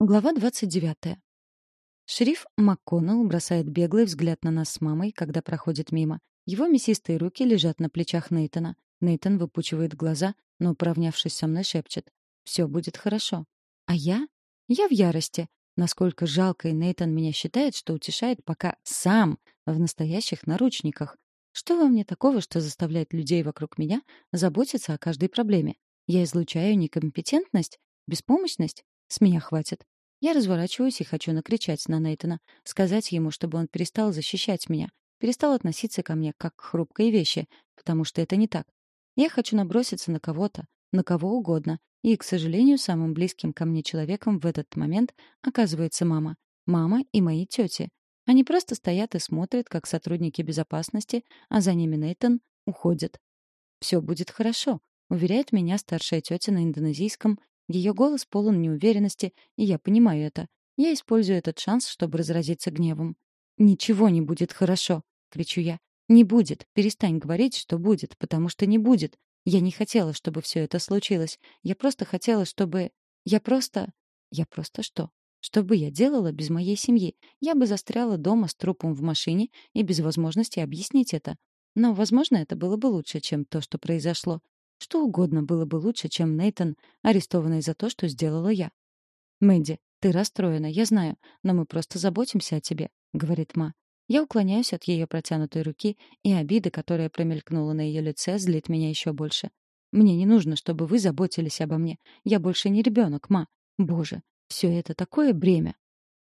Глава 29. Шериф МакКоннелл бросает беглый взгляд на нас с мамой, когда проходит мимо. Его мясистые руки лежат на плечах Нейтона. Нейтон выпучивает глаза, но, поравнявшись со мной, шепчет. «Все будет хорошо». А я? Я в ярости. Насколько жалко и Нейтон меня считает, что утешает пока сам в настоящих наручниках. Что во мне такого, что заставляет людей вокруг меня заботиться о каждой проблеме? Я излучаю некомпетентность? Беспомощность? С меня хватит. Я разворачиваюсь и хочу накричать на Нейтана, сказать ему, чтобы он перестал защищать меня, перестал относиться ко мне как к хрупкой вещи, потому что это не так. Я хочу наброситься на кого-то, на кого угодно, и, к сожалению, самым близким ко мне человеком в этот момент оказывается мама. Мама и мои тети. Они просто стоят и смотрят, как сотрудники безопасности, а за ними Нейтан, уходят. «Все будет хорошо», — уверяет меня старшая тетя на индонезийском, ее голос полон неуверенности, и я понимаю это. Я использую этот шанс, чтобы разразиться гневом. «Ничего не будет хорошо», — кричу я. «Не будет. Перестань говорить, что будет, потому что не будет. Я не хотела, чтобы все это случилось. Я просто хотела, чтобы... Я просто... Я просто что? Что бы я делала без моей семьи? Я бы застряла дома с трупом в машине и без возможности объяснить это. Но, возможно, это было бы лучше, чем то, что произошло. Что угодно было бы лучше, чем Нейтон, арестованный за то, что сделала я. «Мэдди, ты расстроена, я знаю, но мы просто заботимся о тебе», — говорит Ма. Я уклоняюсь от ее протянутой руки, и обида, которая промелькнула на ее лице, злит меня еще больше. «Мне не нужно, чтобы вы заботились обо мне. Я больше не ребенок, Ма. Боже, все это такое бремя».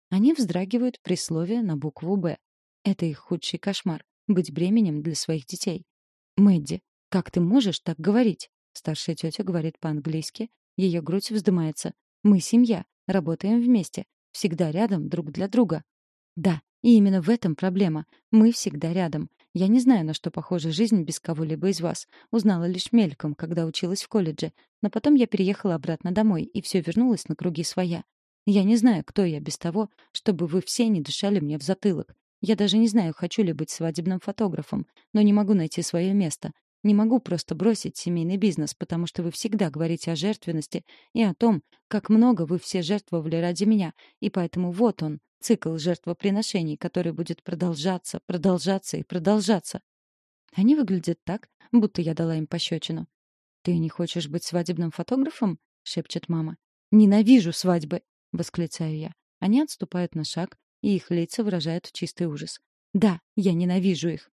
Они вздрагивают при слове на букву «Б». Это их худший кошмар — быть бременем для своих детей. «Мэдди, «Как ты можешь так говорить?» Старшая тетя говорит по-английски. Ее грудь вздымается. «Мы семья. Работаем вместе. Всегда рядом друг для друга». «Да, и именно в этом проблема. Мы всегда рядом. Я не знаю, на что похожа жизнь без кого-либо из вас. Узнала лишь мельком, когда училась в колледже. Но потом я переехала обратно домой, и все вернулось на круги своя. Я не знаю, кто я без того, чтобы вы все не дышали мне в затылок. Я даже не знаю, хочу ли быть свадебным фотографом, но не могу найти свое место. Не могу просто бросить семейный бизнес, потому что вы всегда говорите о жертвенности и о том, как много вы все жертвовали ради меня, и поэтому вот он, цикл жертвоприношений, который будет продолжаться, продолжаться и продолжаться. Они выглядят так, будто я дала им пощечину. «Ты не хочешь быть свадебным фотографом?» — шепчет мама. «Ненавижу свадьбы!» — восклицаю я. Они отступают на шаг, и их лица выражают чистый ужас. «Да, я ненавижу их!»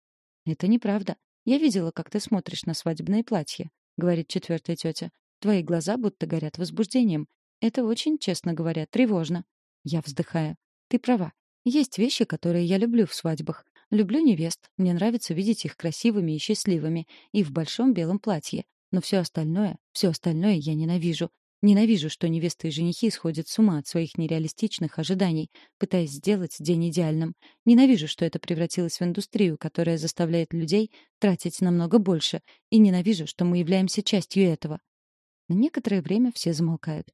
«Это неправда. «Я видела, как ты смотришь на свадебное платье», — говорит четвертая тетя. «Твои глаза будто горят возбуждением. Это очень, честно говоря, тревожно». Я вздыхаю. «Ты права. Есть вещи, которые я люблю в свадьбах. Люблю невест. Мне нравится видеть их красивыми и счастливыми. И в большом белом платье. Но все остальное, все остальное я ненавижу. Ненавижу, что невесты и женихи сходят с ума от своих нереалистичных ожиданий, пытаясь сделать день идеальным. Ненавижу, что это превратилось в индустрию, которая заставляет людей тратить намного больше. И ненавижу, что мы являемся частью этого. На некоторое время все замолкают.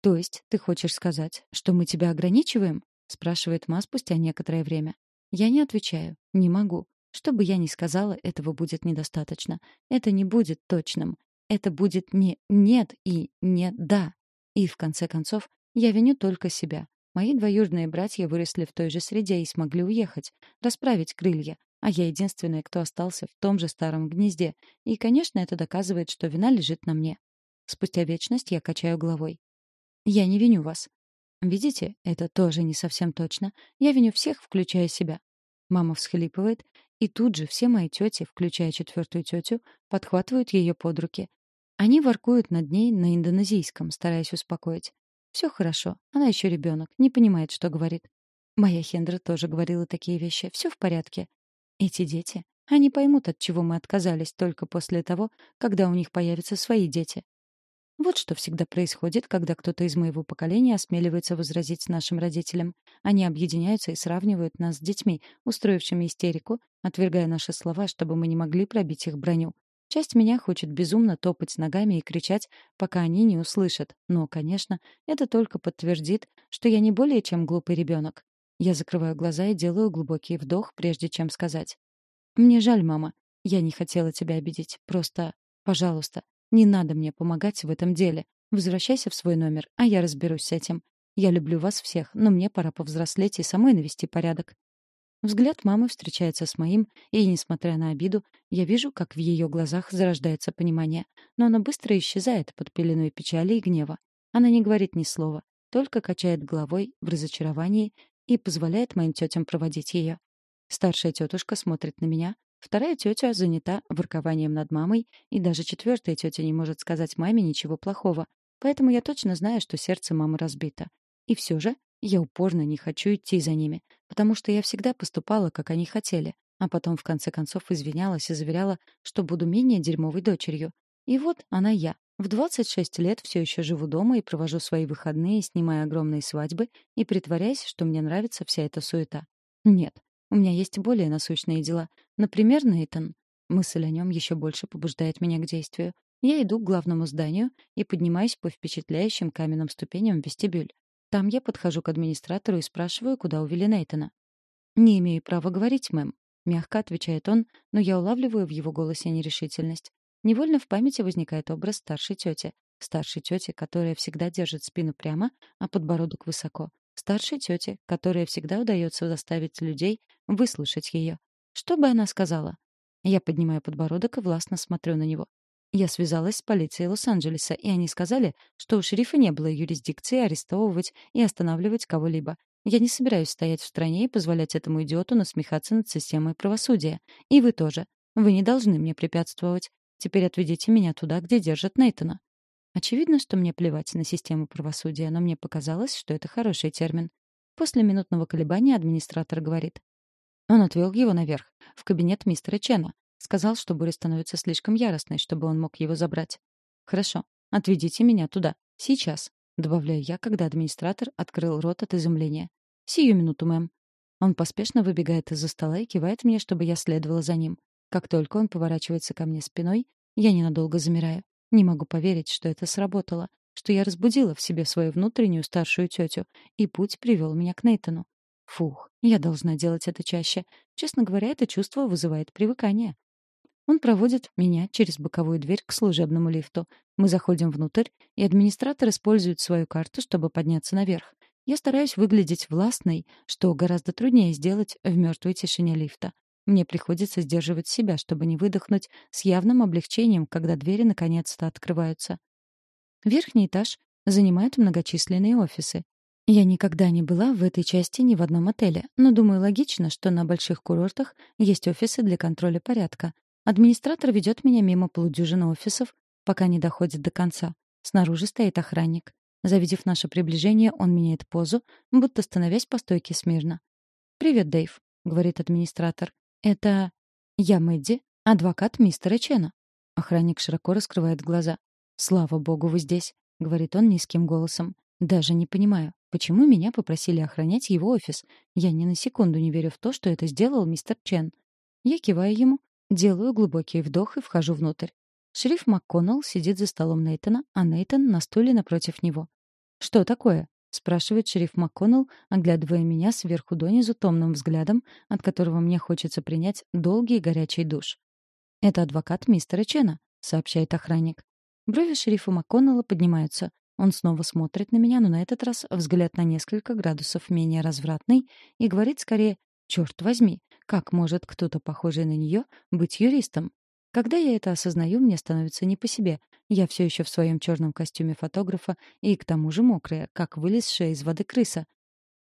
«То есть ты хочешь сказать, что мы тебя ограничиваем?» — спрашивает Ма спустя некоторое время. Я не отвечаю. Не могу. Что бы я ни сказала, этого будет недостаточно. Это не будет точным. Это будет не «нет» и не «да». И, в конце концов, я виню только себя. Мои двоюродные братья выросли в той же среде и смогли уехать, расправить крылья, а я единственная, кто остался в том же старом гнезде. И, конечно, это доказывает, что вина лежит на мне. Спустя вечность я качаю головой. Я не виню вас. Видите, это тоже не совсем точно. Я виню всех, включая себя. Мама всхлипывает, и тут же все мои тети, включая четвертую тетю, подхватывают ее под руки, они воркуют над ней на индонезийском, стараясь успокоить. Все хорошо, она еще ребенок, не понимает, что говорит. Моя Хендра тоже говорила такие вещи. Все в порядке. Эти дети, они поймут, от чего мы отказались только после того, когда у них появятся свои дети. Вот что всегда происходит, когда кто-то из моего поколения осмеливается возразить нашим родителям. Они объединяются и сравнивают нас с детьми, устроившими истерику, отвергая наши слова, чтобы мы не могли пробить их броню. Часть меня хочет безумно топать ногами и кричать, пока они не услышат. Но, конечно, это только подтвердит, что я не более чем глупый ребенок. Я закрываю глаза и делаю глубокий вдох, прежде чем сказать. «Мне жаль, мама. Я не хотела тебя обидеть. Просто, пожалуйста, не надо мне помогать в этом деле. Возвращайся в свой номер, а я разберусь с этим. Я люблю вас всех, но мне пора повзрослеть и самой навести порядок». Взгляд мамы встречается с моим, и, несмотря на обиду, я вижу, как в ее глазах зарождается понимание, но оно быстро исчезает под пеленой печали и гнева. Она не говорит ни слова, только качает головой в разочаровании и позволяет моим тетям проводить ее. Старшая тетушка смотрит на меня, вторая тетя занята воркованием над мамой, и даже четвертая тетя не может сказать маме ничего плохого, поэтому я точно знаю, что сердце мамы разбито. И все же я упорно не хочу идти за ними, потому что я всегда поступала, как они хотели, а потом в конце концов извинялась и заверяла, что буду менее дерьмовой дочерью. И вот она я, в 26 лет все еще живу дома и провожу свои выходные, снимая огромные свадьбы и притворяясь, что мне нравится вся эта суета. Нет, у меня есть более насущные дела. Например, Нейтон. Мысль о нем еще больше побуждает меня к действию. Я иду к главному зданию и поднимаюсь по впечатляющим каменным ступеням в вестибюль. Там я подхожу к администратору и спрашиваю, куда увели Нейтона. «Не имею права говорить, мэм», — мягко отвечает он, но я улавливаю в его голосе нерешительность. Невольно в памяти возникает образ старшей тети. Старшей тети, которая всегда держит спину прямо, а подбородок высоко. Старшей тети, которая всегда удается заставить людей выслушать ее. Что бы она сказала? Я поднимаю подбородок и властно смотрю на него. Я связалась с полицией Лос-Анджелеса, и они сказали, что у шерифа не было юрисдикции арестовывать и останавливать кого-либо. Я не собираюсь стоять в стране и позволять этому идиоту насмехаться над системой правосудия. И вы тоже. Вы не должны мне препятствовать. Теперь отведите меня туда, где держат Нейтона. Очевидно, что мне плевать на систему правосудия, но мне показалось, что это хороший термин. После минутного колебания администратор говорит. Он отвел его наверх, в кабинет мистера Чена. Сказал, что буря становится слишком яростной, чтобы он мог его забрать. «Хорошо, отведите меня туда. Сейчас», — добавляю я, когда администратор открыл рот от изумления. «Сию минуту, мэм». Он поспешно выбегает из-за стола и кивает мне, чтобы я следовала за ним. Как только он поворачивается ко мне спиной, я ненадолго замираю. Не могу поверить, что это сработало, что я разбудила в себе свою внутреннюю старшую тетю, и путь привел меня к Нейтану. Фух, я должна делать это чаще. Честно говоря, это чувство вызывает привыкание. Он проводит меня через боковую дверь к служебному лифту. Мы заходим внутрь, и администратор использует свою карту, чтобы подняться наверх. Я стараюсь выглядеть властной, что гораздо труднее сделать в мертвой тишине лифта. Мне приходится сдерживать себя, чтобы не выдохнуть с явным облегчением, когда двери наконец-то открываются. Верхний этаж занимают многочисленные офисы. Я никогда не была в этой части ни в одном отеле, но думаю, логично, что на больших курортах есть офисы для контроля порядка. Администратор ведет меня мимо полудюжины офисов, пока не доходит до конца. Снаружи стоит охранник. Завидев наше приближение, он меняет позу, будто становясь по стойке смирно. «Привет, Дэйв», — говорит администратор. «Это... я Мэдди, адвокат мистера Чена». Охранник широко раскрывает глаза. «Слава богу, вы здесь», — говорит он низким голосом. «Даже не понимаю, почему меня попросили охранять его офис? Я ни на секунду не верю в то, что это сделал мистер Чен». Я киваю ему, делаю глубокий вдох и вхожу внутрь. Шериф МакКоннелл сидит за столом Нейтана, а Нейтан на стуле напротив него. «Что такое?» — спрашивает шериф МакКоннелл, оглядывая меня сверху донизу томным взглядом, от которого мне хочется принять долгий и горячий душ. «Это адвокат мистера Чена», — сообщает охранник. Брови шерифа МакКоннелла поднимаются. Он снова смотрит на меня, но на этот раз взгляд на несколько градусов менее развратный и говорит скорее «Черт возьми, как может кто-то, похожий на нее, быть юристом?» Когда я это осознаю, мне становится не по себе. Я все еще в своем черном костюме фотографа и к тому же мокрая, как вылезшая из воды крыса.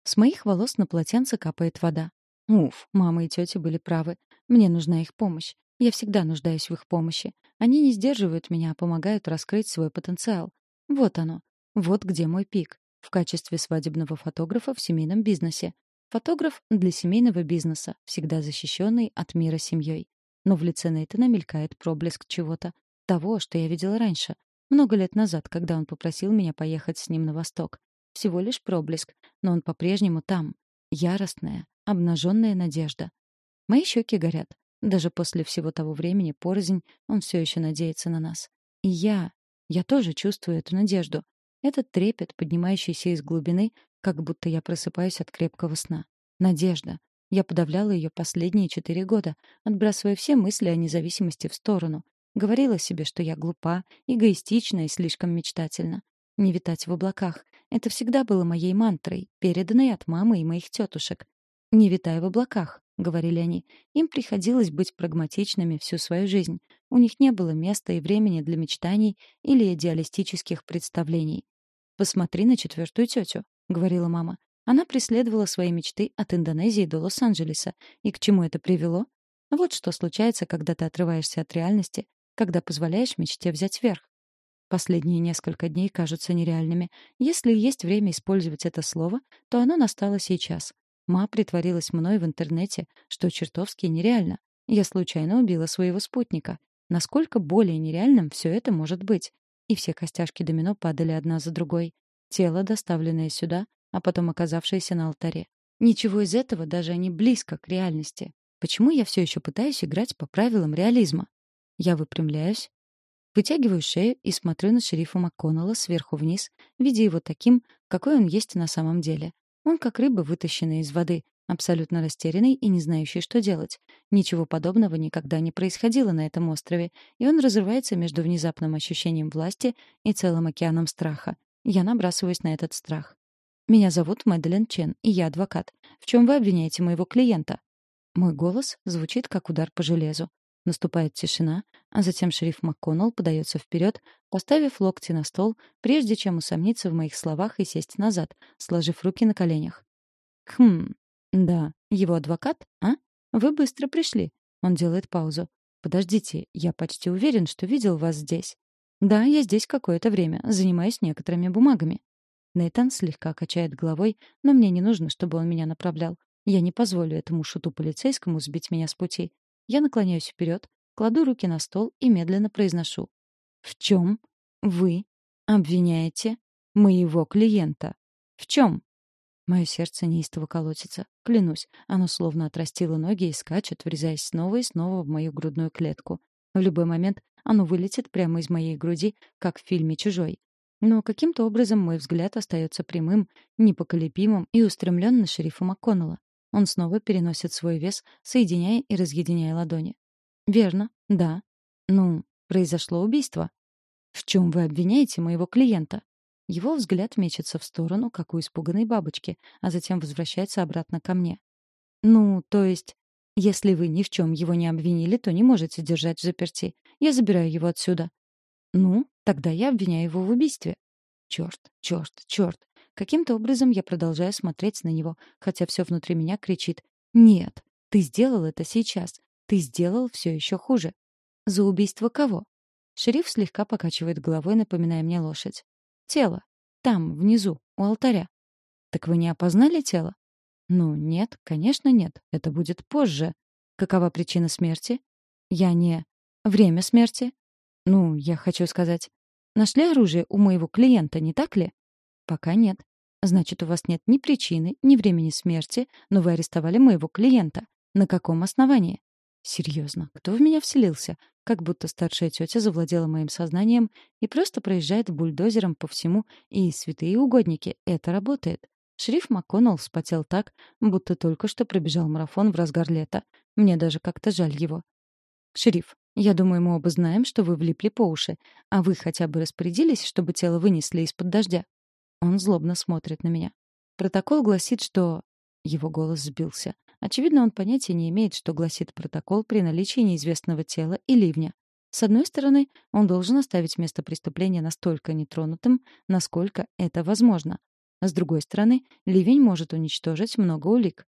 С моих волос на полотенце капает вода. Уф, мама и тетя были правы. Мне нужна их помощь. Я всегда нуждаюсь в их помощи. Они не сдерживают меня, а помогают раскрыть свой потенциал. Вот оно. Вот где мой пик. В качестве свадебного фотографа в семейном бизнесе. Фотограф для семейного бизнеса, всегда защищенный от мира семьей. Но в лице Нейтана мелькает проблеск чего-то. Того, что я видела раньше. Много лет назад, когда он попросил меня поехать с ним на восток. Всего лишь проблеск, но он по-прежнему там. Яростная, обнаженная надежда. Мои щеки горят. Даже после всего того времени, порознь, он все еще надеется на нас. И я, я тоже чувствую эту надежду. Этот трепет, поднимающийся из глубины, как будто я просыпаюсь от крепкого сна. Надежда. Я подавляла ее последние четыре года, отбрасывая все мысли о независимости в сторону. Говорила себе, что я глупа, эгоистична и слишком мечтательна. Не витать в облаках, Это всегда было моей мантрой, переданной от мамы и моих тетушек. «Не витай в облаках», — говорили они. Им приходилось быть прагматичными всю свою жизнь. У них не было места и времени для мечтаний или идеалистических представлений. «Посмотри на четвертую тетю», — говорила мама. Она преследовала свои мечты от Индонезии до Лос-Анджелеса. И к чему это привело? Вот что случается, когда ты отрываешься от реальности, когда позволяешь мечте взять верх. Последние несколько дней кажутся нереальными. Если есть время использовать это слово, то оно настало сейчас. Ма притворилась мной в интернете, что чертовски нереально. Я случайно убила своего спутника. Насколько более нереальным все это может быть? И все костяшки домино падали одна за другой. Тело, доставленное сюда, а потом оказавшееся на алтаре. Ничего из этого даже не близко к реальности. Почему я все еще пытаюсь играть по правилам реализма? Я выпрямляюсь, вытягиваю шею и смотрю на шерифа МакКоннелла сверху вниз, видя его таким, какой он есть на самом деле. Он как рыба, вытащенная из воды, абсолютно растерянный и не знающий, что делать. Ничего подобного никогда не происходило на этом острове, и он разрывается между внезапным ощущением власти и целым океаном страха. Я набрасываюсь на этот страх. «Меня зовут Мэдалин Чен, и я адвокат. В чем вы обвиняете моего клиента?» Мой голос звучит, как удар по железу. Наступает тишина, а затем шериф МакКоннелл подается вперед, поставив локти на стол, прежде чем усомниться в моих словах и сесть назад, сложив руки на коленях. «Хм, да, его адвокат, а? Вы быстро пришли». Он делает паузу. «Подождите, я почти уверен, что видел вас здесь». «Да, я здесь какое-то время, занимаюсь некоторыми бумагами». Нейтан слегка качает головой, но мне не нужно, чтобы он меня направлял. Я не позволю этому шуту полицейскому сбить меня с пути. Я наклоняюсь вперед, кладу руки на стол и медленно произношу. «В чем вы обвиняете моего клиента? В чем?» Мое сердце неистово колотится. Клянусь, оно словно отрастило ноги и скачет, врезаясь снова и снова в мою грудную клетку. В любой момент оно вылетит прямо из моей груди, как в фильме «Чужой». Но каким-то образом мой взгляд остается прямым, непоколебимым и устремлен на шерифа МакКоннелла. Он снова переносит свой вес, соединяя и разъединяя ладони. «Верно, да. Ну, произошло убийство. В чем вы обвиняете моего клиента?» Его взгляд мечется в сторону, как у испуганной бабочки, а затем возвращается обратно ко мне. «Ну, то есть, если вы ни в чем его не обвинили, то не можете держать в заперти. Я забираю его отсюда». «Ну, тогда я обвиняю его в убийстве». Черт, черт, черт. Каким-то образом я продолжаю смотреть на него, хотя все внутри меня кричит «Нет, ты сделал это сейчас. Ты сделал все еще хуже». «За убийство кого?» Шериф слегка покачивает головой, напоминая мне лошадь. «Тело. Там, внизу, у алтаря». «Так вы не опознали тело?» «Ну, нет, конечно, нет. Это будет позже. Какова причина смерти?» «Я не...» «Время смерти?» «Ну, я хочу сказать...» «Нашли оружие у моего клиента, не так ли?» «Пока нет. Значит, у вас нет ни причины, ни времени смерти, но вы арестовали моего клиента. На каком основании? Серьезно, кто в меня вселился? Как будто старшая тетя завладела моим сознанием и просто проезжает бульдозером по всему, и святые угодники, это работает. Шериф МакКоннелл вспотел так, будто только что пробежал марафон в разгар лета. Мне даже как-то жаль его. «Шериф, я думаю, мы оба знаем, что вы влипли по уши. А вы хотя бы распорядились, чтобы тело вынесли из-под дождя?» Он злобно смотрит на меня. Протокол гласит, что... Его голос сбился. Очевидно, он понятия не имеет, что гласит протокол при наличии неизвестного тела и ливня. С одной стороны, он должен оставить место преступления настолько нетронутым, насколько это возможно. А с другой стороны, ливень может уничтожить много улик.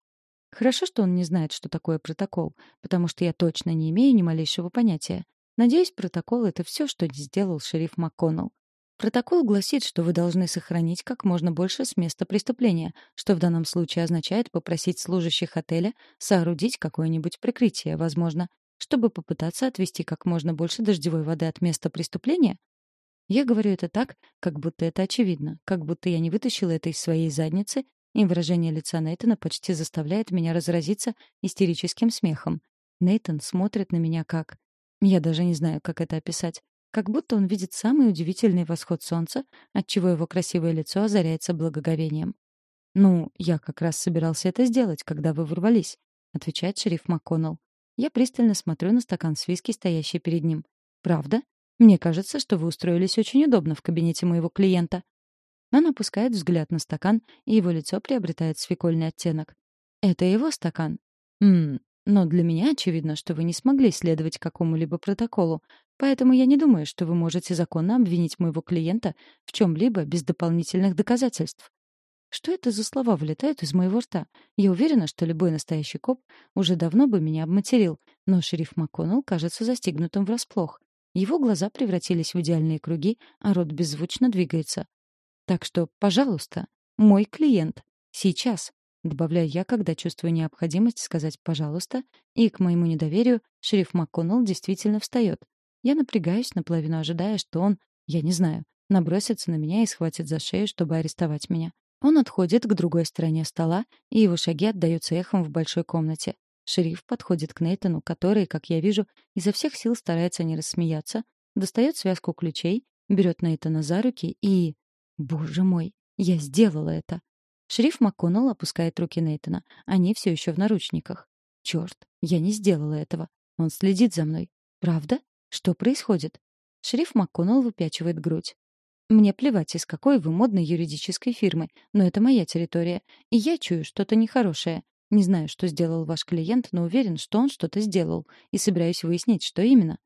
Хорошо, что он не знает, что такое протокол, потому что я точно не имею ни малейшего понятия. Надеюсь, протокол — это все, что сделал шериф МакКоннелл. Протокол гласит, что вы должны сохранить как можно больше с места преступления, что в данном случае означает попросить служащих отеля соорудить какое-нибудь прикрытие, возможно, чтобы попытаться отвести как можно больше дождевой воды от места преступления. Я говорю это так, как будто это очевидно, как будто я не вытащила это из своей задницы, и выражение лица Нейтана почти заставляет меня разразиться истерическим смехом. Нейтан смотрит на меня как... Я даже не знаю, как это описать. Как будто он видит самый удивительный восход солнца, отчего его красивое лицо озаряется благоговением. «Ну, я как раз собирался это сделать, когда вы ворвались», — отвечает шериф МакКоннелл. Я пристально смотрю на стакан с виски, стоящий перед ним. «Правда? Мне кажется, что вы устроились очень удобно в кабинете моего клиента». Он опускает взгляд на стакан, и его лицо приобретает свекольный оттенок. «Это его стакан?» «Ммм, но для меня очевидно, что вы не смогли следовать какому-либо протоколу, поэтому я не думаю, что вы можете законно обвинить моего клиента в чем-либо без дополнительных доказательств. Что это за слова вылетают из моего рта? Я уверена, что любой настоящий коп уже давно бы меня обматерил, но шериф МакКоннелл кажется застигнутым врасплох. Его глаза превратились в идеальные круги, а рот беззвучно двигается. Так что, пожалуйста, мой клиент. Сейчас. Добавляю я, когда чувствую необходимость сказать «пожалуйста», и, к моему недоверию, шериф МакКоннелл действительно встает. Я напрягаюсь, наполовину ожидая, что он, я не знаю, набросится на меня и схватит за шею, чтобы арестовать меня. Он отходит к другой стороне стола, и его шаги отдаются эхом в большой комнате. Шериф подходит к Нейтану, который, как я вижу, изо всех сил старается не рассмеяться, достает связку ключей, берет Нейтана за руки и... Боже мой, я сделала это. Шериф МакКоннелл опускает руки Нейтана. Они все еще в наручниках. Черт, я не сделала этого. Он следит за мной. Правда? Что происходит? Шериф МакКоннелл выпячивает грудь. Мне плевать, из какой вы модной юридической фирмы, но это моя территория, и я чую что-то нехорошее. Не знаю, что сделал ваш клиент, но уверен, что он что-то сделал, и собираюсь выяснить, что именно.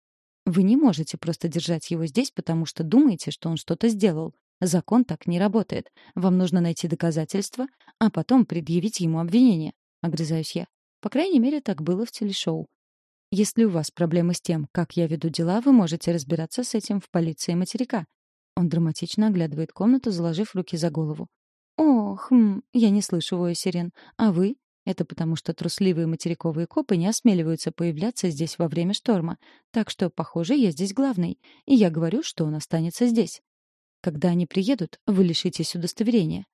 Вы не можете просто держать его здесь, потому что думаете, что он что-то сделал. Закон так не работает. Вам нужно найти доказательства, а потом предъявить ему обвинение. Огрызаюсь я. По крайней мере, так было в телешоу. Если у вас проблемы с тем, как я веду дела, вы можете разбираться с этим в полиции материка. Он драматично оглядывает комнату, заложив руки за голову. «Ох, хм, я не слышу воя сирен. А вы?» Это потому, что трусливые материковые копы не осмеливаются появляться здесь во время шторма. Так что, похоже, я здесь главный. И я говорю, что он останется здесь. Когда они приедут, вы лишитесь удостоверения.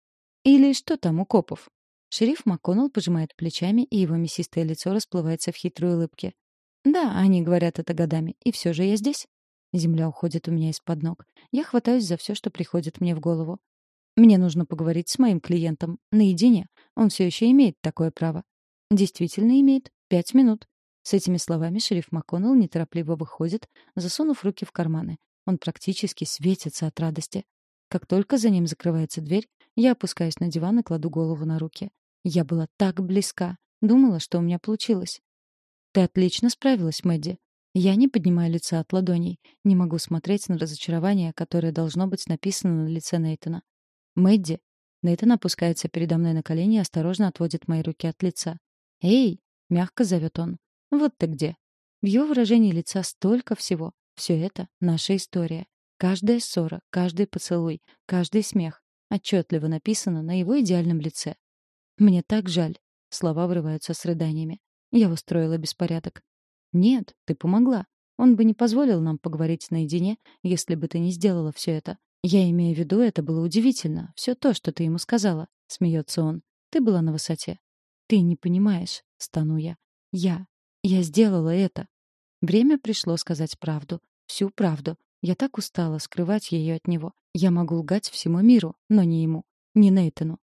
Или что там у копов? Шериф МакКоннелл пожимает плечами, и его мясистое лицо расплывается в хитрой улыбке. «Да, они говорят это годами, и все же я здесь. Земля уходит у меня из-под ног. Я хватаюсь за все, что приходит мне в голову. Мне нужно поговорить с моим клиентом. Наедине. Он все еще имеет такое право. Действительно имеет. Пять минут. С этими словами шериф МакКоннелл неторопливо выходит, засунув руки в карманы. Он практически светится от радости. Как только за ним закрывается дверь, я опускаюсь на диван и кладу голову на руки. Я была так близка. Думала, что у меня получилось. «Ты отлично справилась, Мэдди», я не поднимаю лица от ладоней, не могу смотреть на разочарование, которое должно быть написано на лице Нейтана. «Мэдди!» Нейтан опускается передо мной на колени и осторожно отводит мои руки от лица. «Эй!» — мягко зовет он. «Вот ты где!» В его выражении лица столько всего. Все это — наша история. Каждая ссора, каждый поцелуй, каждый смех отчетливо написано на его идеальном лице. «Мне так жаль!» — слова вырываются с рыданиями. Я устроила беспорядок. «Нет, ты помогла. Он бы не позволил нам поговорить наедине, если бы ты не сделала все это. Я имею в виду, это было удивительно. Все то, что ты ему сказала», — смеется он. «Ты была на высоте». «Ты не понимаешь», — стану я. «Я. Я сделала это». Время пришло сказать правду. Всю правду. Я так устала скрывать ее от него. Я могу лгать всему миру, но не ему. Не Нейтану.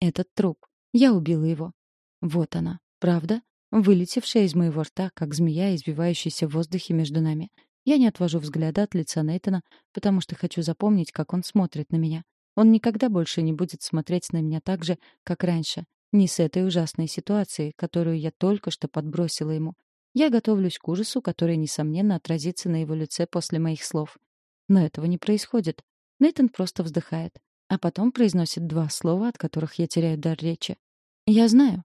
Этот труп. Я убила его. Вот она. Правда? вылетевшая из моего рта, как змея, избивающаяся в воздухе между нами. Я не отвожу взгляда от лица Нейтана, потому что хочу запомнить, как он смотрит на меня. Он никогда больше не будет смотреть на меня так же, как раньше. Не с этой ужасной ситуацией, которую я только что подбросила ему. Я готовлюсь к ужасу, который, несомненно, отразится на его лице после моих слов. Но этого не происходит. Нейтан просто вздыхает, а потом произносит два слова, от которых я теряю дар речи. «Я знаю»,